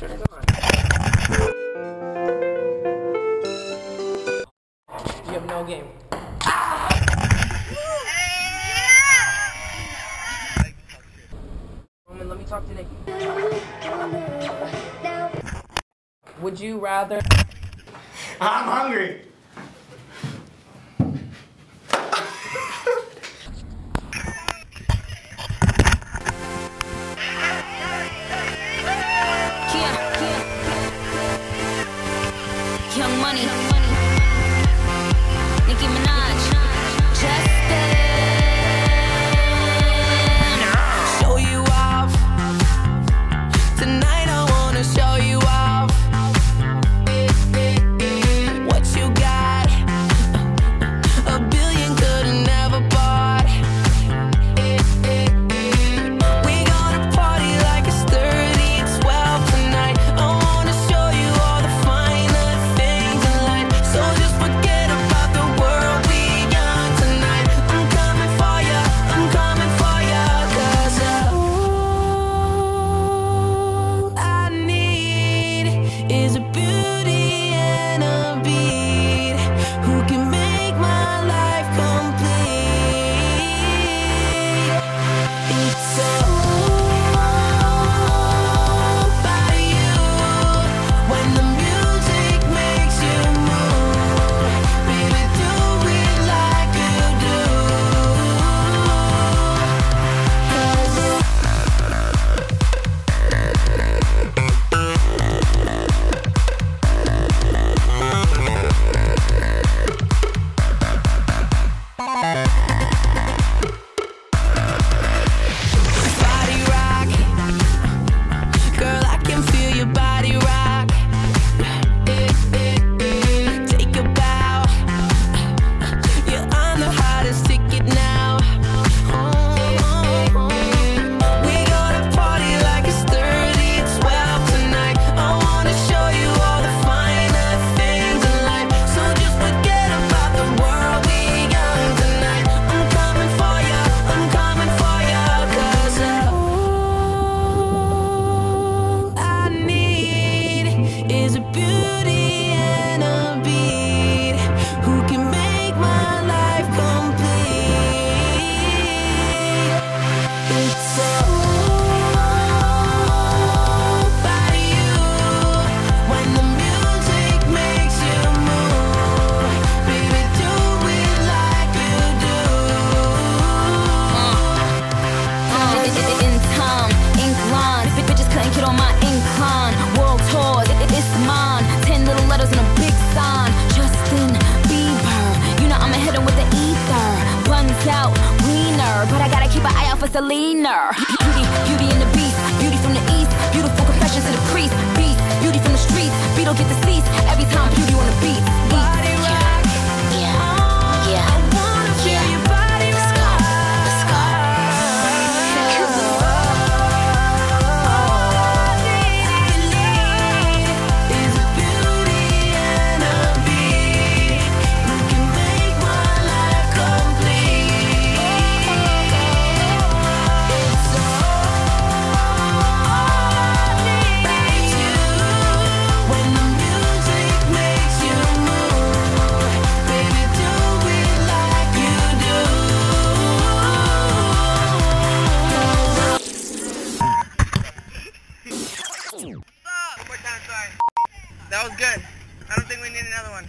you on. You have no game. Roman, let me talk to Nikki. Would you rather... I'm hungry. Selena. Sorry. That was good. I don't think we need another one.